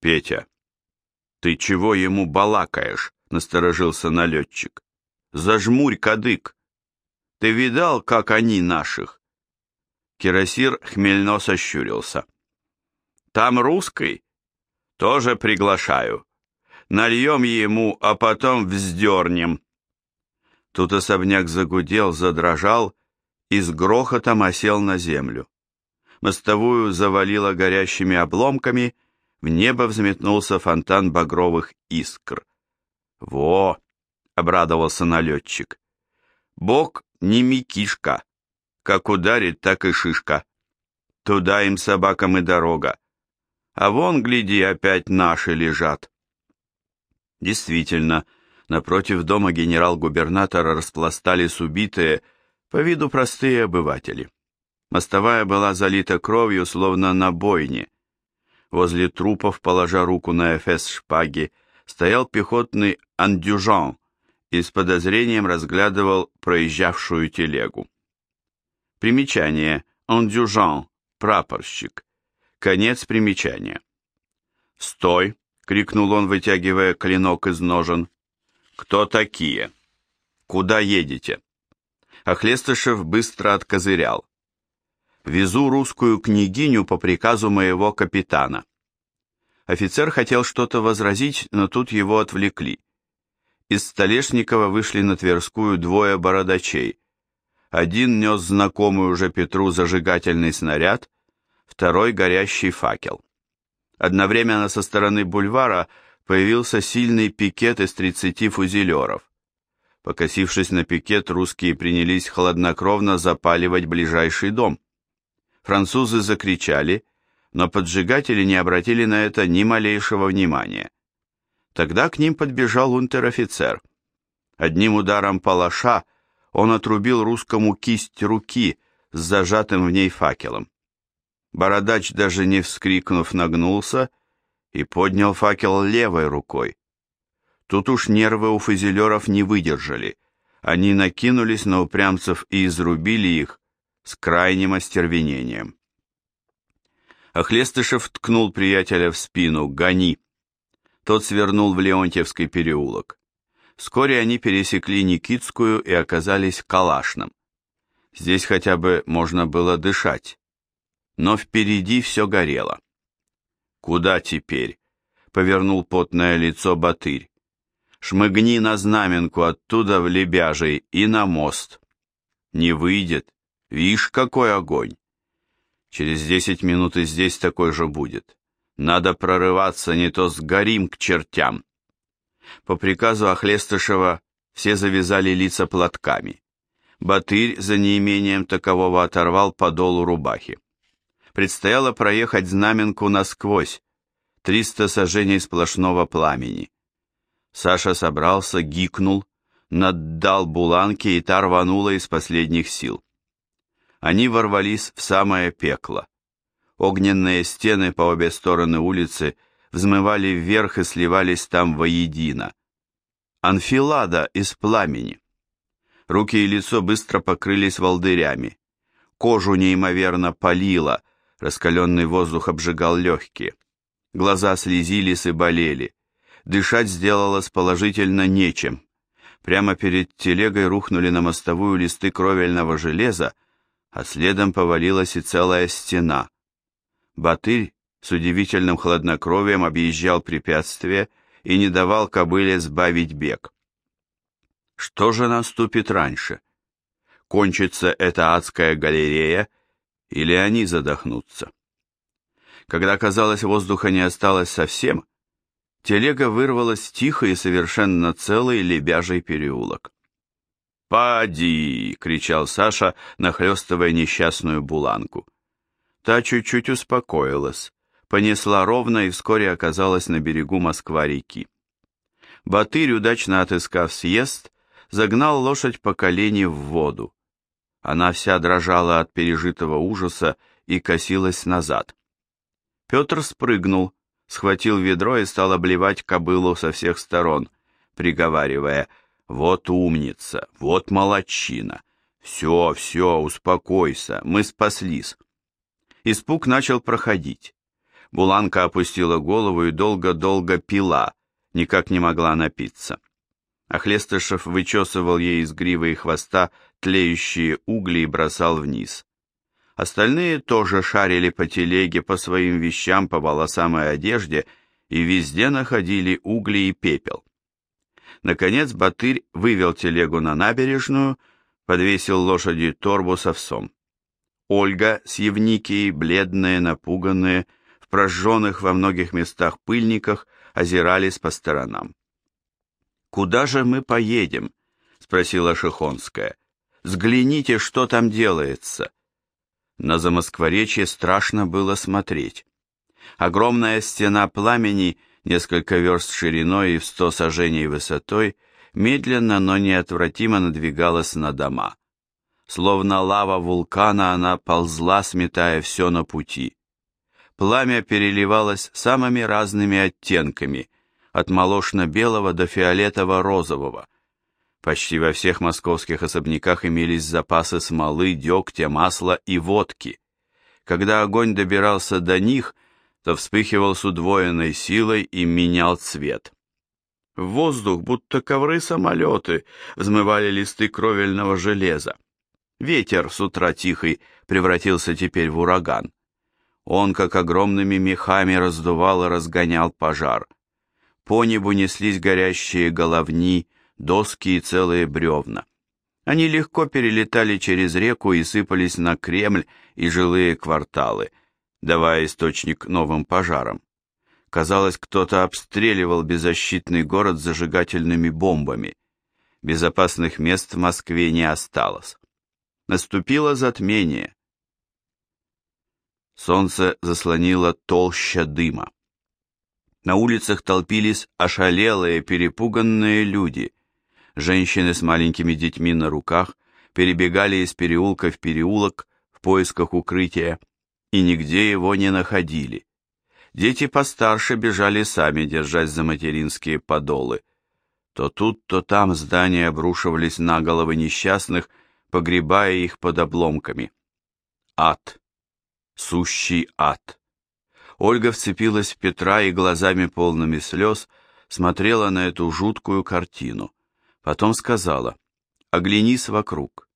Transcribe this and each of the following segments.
Петя, ты чего ему балакаешь? Насторожился налетчик. Зажмурь кадык. Ты видал, как они наших? Кирасир хмельно сощурился. Там русский? Тоже приглашаю. Нальем ему, а потом вздернем. Тут особняк загудел, задрожал и с грохотом осел на землю. Мостовую завалило горящими обломками, в небо взметнулся фонтан багровых искр. «Во!» — обрадовался налетчик. «Бог не микишка. Как ударит, так и шишка. Туда им собакам и дорога. А вон, гляди, опять наши лежат». Действительно, напротив дома генерал-губернатора распластались убитые, по виду простые обыватели. Мостовая была залита кровью, словно на бойне. Возле трупов, положа руку на эфес шпаги, стоял пехотный андюжан и с подозрением разглядывал проезжавшую телегу. Примечание. Андюжан. Прапорщик. Конец примечания. «Стой!» — крикнул он, вытягивая клинок из ножен. «Кто такие? Куда едете?» Охлестышев быстро откозырял. «Везу русскую княгиню по приказу моего капитана». Офицер хотел что-то возразить, но тут его отвлекли. Из Столешникова вышли на Тверскую двое бородачей. Один нес знакомый уже Петру зажигательный снаряд, второй — горящий факел. Одновременно со стороны бульвара появился сильный пикет из 30 фузелеров. Покосившись на пикет, русские принялись хладнокровно запаливать ближайший дом. Французы закричали, но поджигатели не обратили на это ни малейшего внимания. Тогда к ним подбежал унтер-офицер. Одним ударом палаша он отрубил русскому кисть руки с зажатым в ней факелом. Бородач, даже не вскрикнув, нагнулся и поднял факел левой рукой. Тут уж нервы у фузелеров не выдержали. Они накинулись на упрямцев и изрубили их с крайним остервенением. Охлестышев ткнул приятеля в спину «Гони!». Тот свернул в Леонтьевский переулок. Вскоре они пересекли Никитскую и оказались в Калашном. Здесь хотя бы можно было дышать. Но впереди все горело. «Куда теперь?» — повернул потное лицо Батырь. «Шмыгни на знаменку оттуда в Лебяжий и на мост». «Не выйдет. Вишь, какой огонь!» Через десять минут и здесь такой же будет. Надо прорываться, не то сгорим к чертям. По приказу Охлестышева все завязали лица платками. Батырь за неимением такового оторвал подолу рубахи. Предстояло проехать знаменку насквозь, триста сажений сплошного пламени. Саша собрался, гикнул, наддал буланки, и та рванула из последних сил они ворвались в самое пекло. Огненные стены по обе стороны улицы взмывали вверх и сливались там воедино. Анфилада из пламени. Руки и лицо быстро покрылись волдырями. Кожу неимоверно палило, раскаленный воздух обжигал легкие. Глаза слезились и болели. Дышать сделалось положительно нечем. Прямо перед телегой рухнули на мостовую листы кровельного железа, а следом повалилась и целая стена. Батырь с удивительным хладнокровием объезжал препятствия и не давал кобыле сбавить бег. Что же наступит раньше? Кончится эта адская галерея, или они задохнутся? Когда, казалось, воздуха не осталось совсем, телега вырвалась тихо и совершенно целый лебяжий переулок. «Пади!» — кричал Саша, нахлестывая несчастную буланку. Та чуть-чуть успокоилась, понесла ровно и вскоре оказалась на берегу Москва-реки. Батырь, удачно отыскав съезд, загнал лошадь по колени в воду. Она вся дрожала от пережитого ужаса и косилась назад. Петр спрыгнул, схватил ведро и стал обливать кобылу со всех сторон, приговаривая — вот умница, вот молодчина. Все, все, успокойся, мы спаслись. Испуг начал проходить. Буланка опустила голову и долго-долго пила, никак не могла напиться. Ахлестышев вычесывал ей из гривы и хвоста тлеющие угли и бросал вниз. Остальные тоже шарили по телеге, по своим вещам, по волосам и одежде, и везде находили угли и пепел. Наконец Батырь вывел телегу на набережную, подвесил лошади торбу с овсом. Ольга с Евникией, бледные, напуганные, в прожженных во многих местах пыльниках, озирались по сторонам. «Куда же мы поедем?» — спросила Шихонская. «Взгляните, что там делается!» На Замоскворечье страшно было смотреть. Огромная стена пламени, несколько верст шириной и в сто сажений высотой, медленно, но неотвратимо надвигалась на дома. Словно лава вулкана она ползла, сметая все на пути. Пламя переливалось самыми разными оттенками, от молочно-белого до фиолетово-розового. Почти во всех московских особняках имелись запасы смолы, дегтя, масла и водки. Когда огонь добирался до них, то вспыхивал с удвоенной силой и менял цвет. В воздух, будто ковры-самолеты, взмывали листы кровельного железа. Ветер с утра тихий превратился теперь в ураган. Он, как огромными мехами, раздувал и разгонял пожар. По небу неслись горящие головни, доски и целые бревна. Они легко перелетали через реку и сыпались на Кремль и жилые кварталы, давая источник новым пожарам. Казалось, кто-то обстреливал беззащитный город зажигательными бомбами. Безопасных мест в Москве не осталось. Наступило затмение. Солнце заслонило толща дыма. На улицах толпились ошалелые, перепуганные люди. Женщины с маленькими детьми на руках перебегали из переулка в переулок в поисках укрытия и нигде его не находили. Дети постарше бежали сами, держась за материнские подолы. То тут, то там здания обрушивались на головы несчастных, погребая их под обломками. Ад. Сущий ад. Ольга вцепилась в Петра и глазами полными слез смотрела на эту жуткую картину. Потом сказала, «Оглянись вокруг».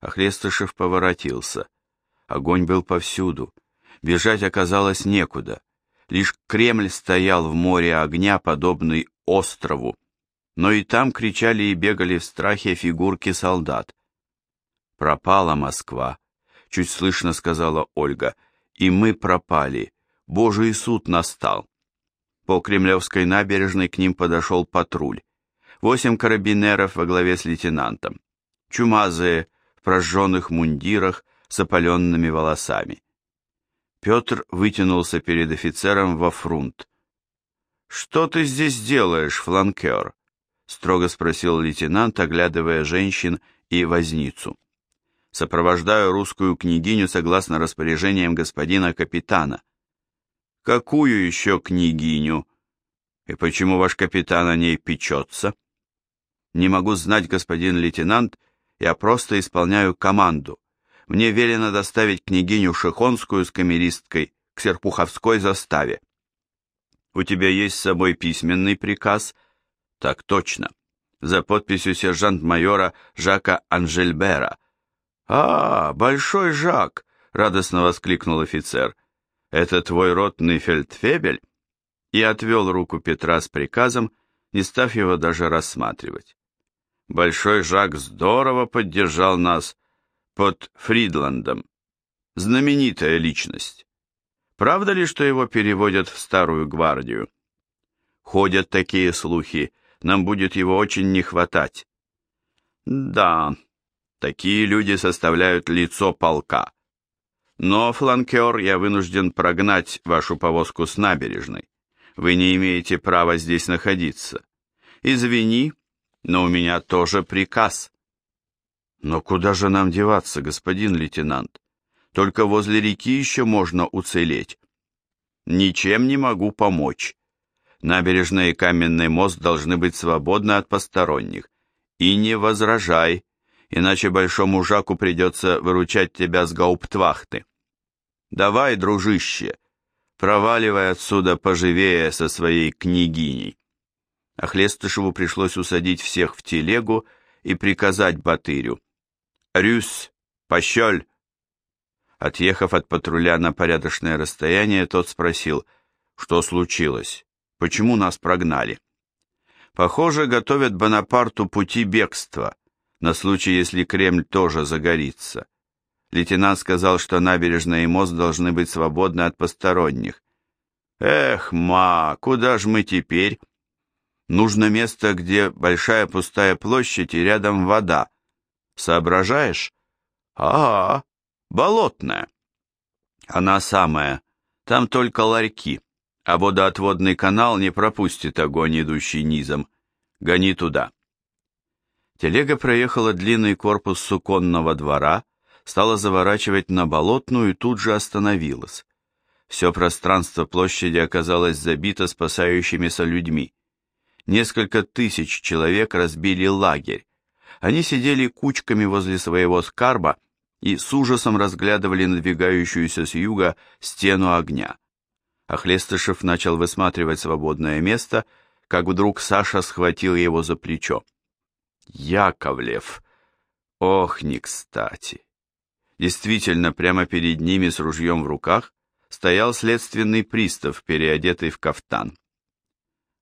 Охлестышев поворотился. Огонь был повсюду. Бежать оказалось некуда. Лишь Кремль стоял в море огня, подобный острову. Но и там кричали и бегали в страхе фигурки солдат. Пропала Москва, чуть слышно сказала Ольга, и мы пропали. Божий суд настал. По Кремлевской набережной к ним подошел патруль. Восемь карабинеров во главе с лейтенантом. Чумазые, в прожженных мундирах, с опаленными волосами. Петр вытянулся перед офицером во фрунт. «Что ты здесь делаешь, фланкер?» — строго спросил лейтенант, оглядывая женщин и возницу сопровождаю русскую княгиню согласно распоряжениям господина капитана. Какую еще княгиню? И почему ваш капитан о ней печется? Не могу знать, господин лейтенант, я просто исполняю команду. Мне велено доставить княгиню Шихонскую с камеристкой к Серпуховской заставе. У тебя есть с собой письменный приказ? Так точно. За подписью сержант-майора Жака Анжельбера, «А, Большой Жак!» — радостно воскликнул офицер. «Это твой ротный фельдфебель?» И отвел руку Петра с приказом, не став его даже рассматривать. Большой Жак здорово поддержал нас под Фридландом. Знаменитая личность. Правда ли, что его переводят в Старую Гвардию? Ходят такие слухи, нам будет его очень не хватать. Да, Такие люди составляют лицо полка. Но, фланкер, я вынужден прогнать вашу повозку с набережной. Вы не имеете права здесь находиться. Извини, но у меня тоже приказ. Но куда же нам деваться, господин лейтенант? Только возле реки еще можно уцелеть. Ничем не могу помочь. Набережная и каменный мост должны быть свободны от посторонних. И не возражай, иначе большому Жаку придется выручать тебя с гауптвахты. Давай, дружище, Проваливай отсюда поживее со своей княгиней. Ахлестышеву пришлось усадить всех в телегу и приказать Батырю. «Рюс! Пощель!» Отъехав от патруля на порядочное расстояние, тот спросил, что случилось, почему нас прогнали. Похоже, готовят Бонапарту пути бегства, на случай, если Кремль тоже загорится. Лейтенант сказал, что набережная и мост должны быть свободны от посторонних. Эх, ма, куда ж мы теперь? Нужно место, где большая пустая площадь и рядом вода. Соображаешь? А, болотная. Она самая. Там только ларьки, а водоотводный канал не пропустит огонь, идущий низом. Гони туда. Телега проехала длинный корпус суконного двора, стала заворачивать на болотную и тут же остановилась. Все пространство площади оказалось забито спасающимися людьми. Несколько тысяч человек разбили лагерь. Они сидели кучками возле своего скарба и с ужасом разглядывали надвигающуюся с юга стену огня. Ахлестышев начал высматривать свободное место, как вдруг Саша схватил его за плечо. Яковлев! Ох, не кстати! Действительно, прямо перед ними с ружьем в руках стоял следственный пристав, переодетый в кафтан.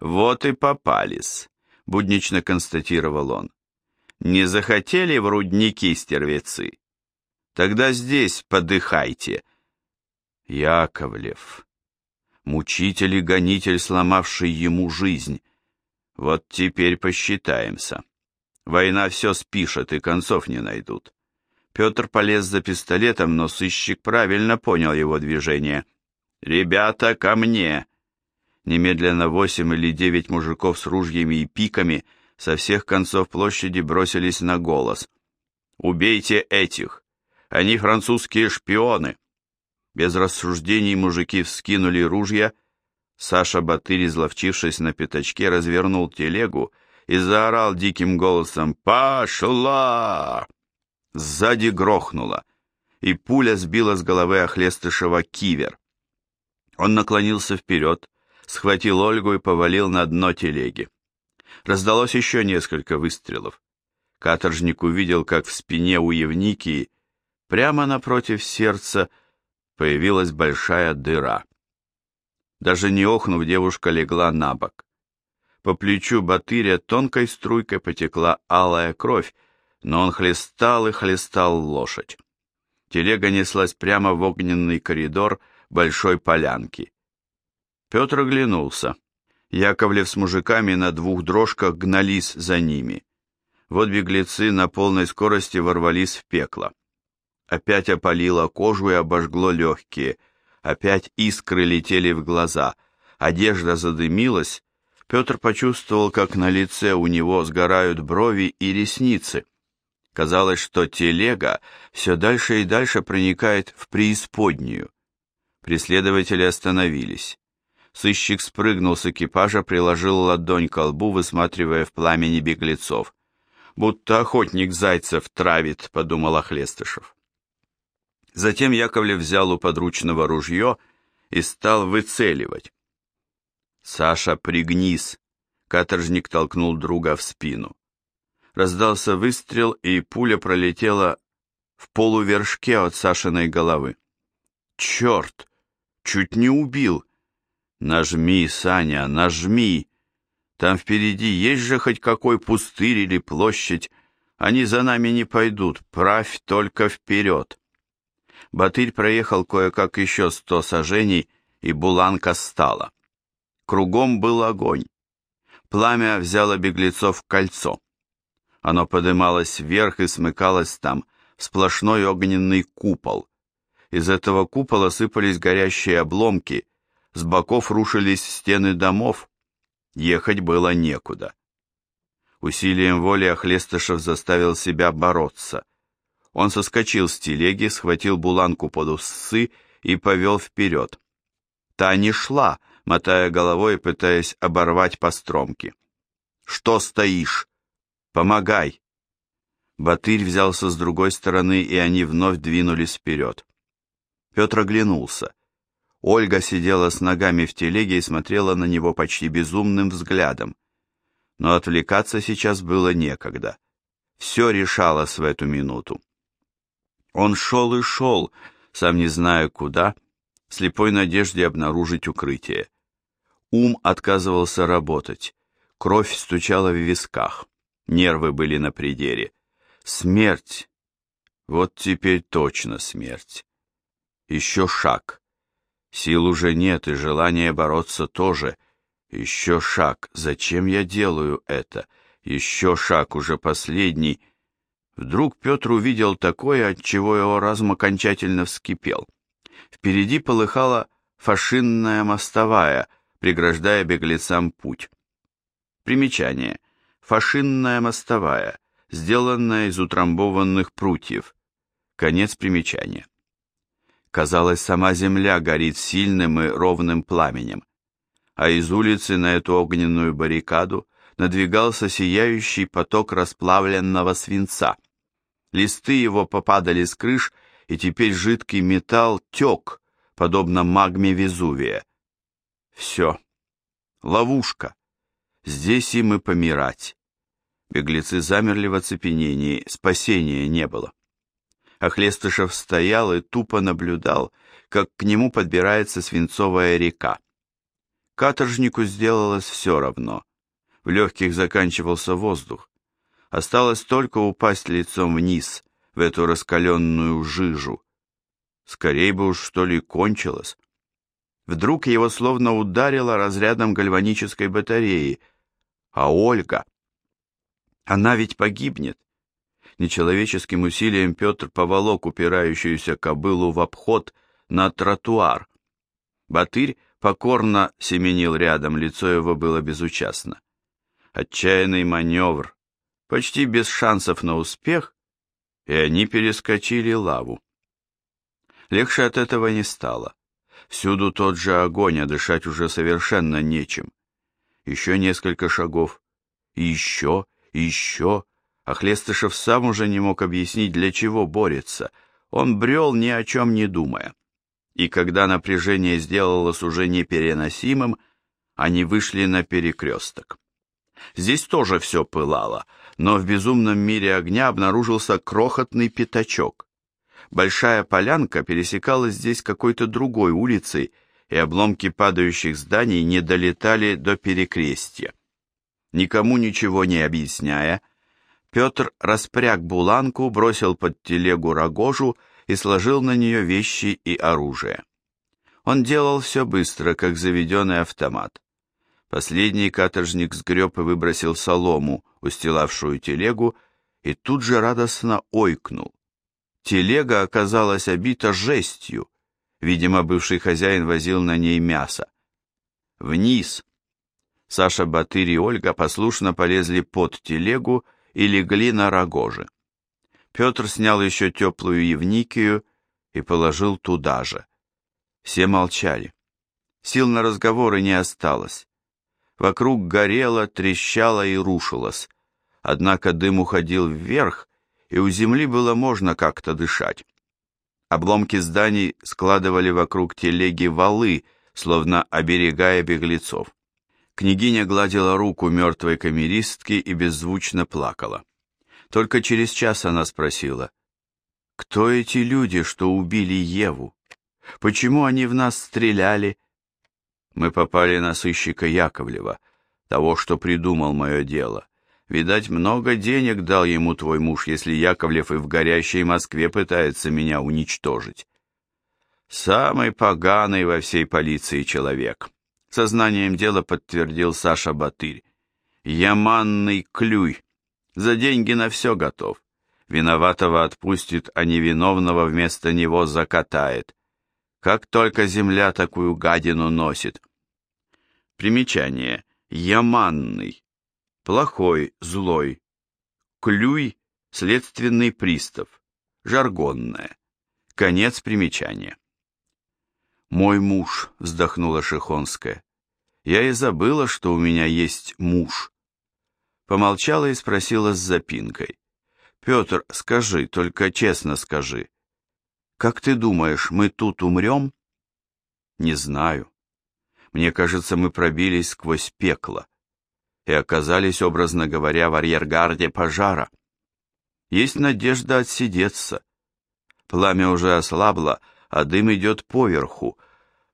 «Вот и попались», — буднично констатировал он. «Не захотели в рудники стервецы? Тогда здесь подыхайте». Яковлев, мучитель и гонитель, сломавший ему жизнь. Вот теперь посчитаемся. Война все спишет и концов не найдут. Петр полез за пистолетом, но сыщик правильно понял его движение. «Ребята, ко мне!» Немедленно восемь или девять мужиков с ружьями и пиками со всех концов площади бросились на голос. «Убейте этих! Они французские шпионы!» Без рассуждений мужики вскинули ружья. Саша Батырь, изловчившись на пятачке, развернул телегу и заорал диким голосом «Пошла!». Сзади грохнуло, и пуля сбила с головы Охлестышева кивер. Он наклонился вперед, схватил Ольгу и повалил на дно телеги. Раздалось еще несколько выстрелов. Каторжник увидел, как в спине у Евникии, прямо напротив сердца, появилась большая дыра. Даже не охнув, девушка легла на бок. По плечу Батыря тонкой струйкой потекла алая кровь, но он хлестал и хлестал лошадь. Телега неслась прямо в огненный коридор большой полянки. Петр оглянулся. Яковлев с мужиками на двух дрожках гнались за ними. Вот беглецы на полной скорости ворвались в пекло. Опять опалило кожу и обожгло легкие. Опять искры летели в глаза. Одежда задымилась. Петр почувствовал, как на лице у него сгорают брови и ресницы. Казалось, что телега все дальше и дальше проникает в преисподнюю. Преследователи остановились. Сыщик спрыгнул с экипажа, приложил ладонь к лбу, высматривая в пламени беглецов. «Будто охотник зайцев травит», — подумал Охлестышев. Затем Яковлев взял у подручного ружье и стал выцеливать. «Саша, пригнись!» — каторжник толкнул друга в спину. Раздался выстрел, и пуля пролетела в полувершке от Сашиной головы. «Черт! Чуть не убил!» «Нажми, Саня, нажми! Там впереди есть же хоть какой пустырь или площадь. Они за нами не пойдут, правь только вперед!» Батырь проехал кое-как еще сто сажений, и буланка стала. Кругом был огонь. Пламя взяло беглецов в кольцо. Оно подымалось вверх и смыкалось там, в сплошной огненный купол. Из этого купола сыпались горящие обломки, с боков рушились стены домов. Ехать было некуда. Усилием воли Охлестышев заставил себя бороться. Он соскочил с телеги, схватил буланку под усы и повел вперед. Та не шла, мотая головой и пытаясь оборвать постромки. «Что стоишь? Помогай!» Батырь взялся с другой стороны, и они вновь двинулись вперед. Петр оглянулся. Ольга сидела с ногами в телеге и смотрела на него почти безумным взглядом. Но отвлекаться сейчас было некогда. Все решалось в эту минуту. Он шел и шел, сам не зная куда, в слепой надежде обнаружить укрытие. Ум отказывался работать, кровь стучала в висках, нервы были на пределе. Смерть! Вот теперь точно смерть. Еще шаг. Сил уже нет, и желания бороться тоже. Еще шаг. Зачем я делаю это? Еще шаг, уже последний. Вдруг Петр увидел такое, от чего его разум окончательно вскипел. Впереди полыхала фашинная мостовая, преграждая беглецам путь. Примечание. Фашинная мостовая, сделанная из утрамбованных прутьев. Конец примечания. Казалось, сама земля горит сильным и ровным пламенем, а из улицы на эту огненную баррикаду надвигался сияющий поток расплавленного свинца. Листы его попадали с крыш, и теперь жидкий металл тек, подобно магме Везувия. Все. Ловушка. Здесь им и помирать. Беглецы замерли в оцепенении, спасения не было. Охлестышев стоял и тупо наблюдал, как к нему подбирается свинцовая река. Каторжнику сделалось все равно. В легких заканчивался воздух. Осталось только упасть лицом вниз, в эту раскаленную жижу. Скорей бы уж что ли кончилось. Вдруг его словно ударило разрядом гальванической батареи. А Ольга... Она ведь погибнет. Нечеловеческим усилием Петр поволок упирающуюся кобылу в обход на тротуар. Батырь покорно семенил рядом, лицо его было безучастно. Отчаянный маневр, почти без шансов на успех, и они перескочили лаву. Легче от этого не стало. Всюду тот же огонь, а дышать уже совершенно нечем. Еще несколько шагов, еще, еще, а Хлестышев сам уже не мог объяснить, для чего борется. Он брел, ни о чем не думая. И когда напряжение сделалось уже непереносимым, они вышли на перекресток. Здесь тоже все пылало, но в безумном мире огня обнаружился крохотный пятачок. Большая полянка пересекалась здесь какой-то другой улицей, и обломки падающих зданий не долетали до перекрестья. Никому ничего не объясняя, Петр распряг буланку, бросил под телегу рогожу и сложил на нее вещи и оружие. Он делал все быстро, как заведенный автомат. Последний каторжник сгреб и выбросил солому, устилавшую телегу, и тут же радостно ойкнул. Телега оказалась обита жестью. Видимо, бывший хозяин возил на ней мясо. Вниз. Саша Батырь и Ольга послушно полезли под телегу и легли на рогожи. Петр снял еще теплую Евникию и положил туда же. Все молчали. Сил на разговоры не осталось. Вокруг горело, трещало и рушилось. Однако дым уходил вверх, и у земли было можно как-то дышать. Обломки зданий складывали вокруг телеги валы, словно оберегая беглецов. Княгиня гладила руку мертвой камеристки и беззвучно плакала. Только через час она спросила, «Кто эти люди, что убили Еву? Почему они в нас стреляли?» Мы попали на сыщика Яковлева, того, что придумал мое дело. Видать, много денег дал ему твой муж, если Яковлев и в горящей Москве пытается меня уничтожить. Самый поганый во всей полиции человек. Сознанием дела подтвердил Саша Батырь. Яманный клюй. За деньги на все готов. Виноватого отпустит, а невиновного вместо него закатает. Как только земля такую гадину носит. Примечание. Яманный. Плохой, злой. Клюй – следственный пристав. Жаргонное. Конец примечания. «Мой муж», — вздохнула Шихонская. «Я и забыла, что у меня есть муж». Помолчала и спросила с запинкой. «Петр, скажи, только честно скажи, как ты думаешь, мы тут умрем?» Не знаю. Мне кажется, мы пробились сквозь пекло и оказались, образно говоря, в арьергарде пожара. Есть надежда отсидеться. Пламя уже ослабло, а дым идет поверху,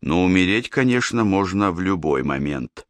но умереть, конечно, можно в любой момент.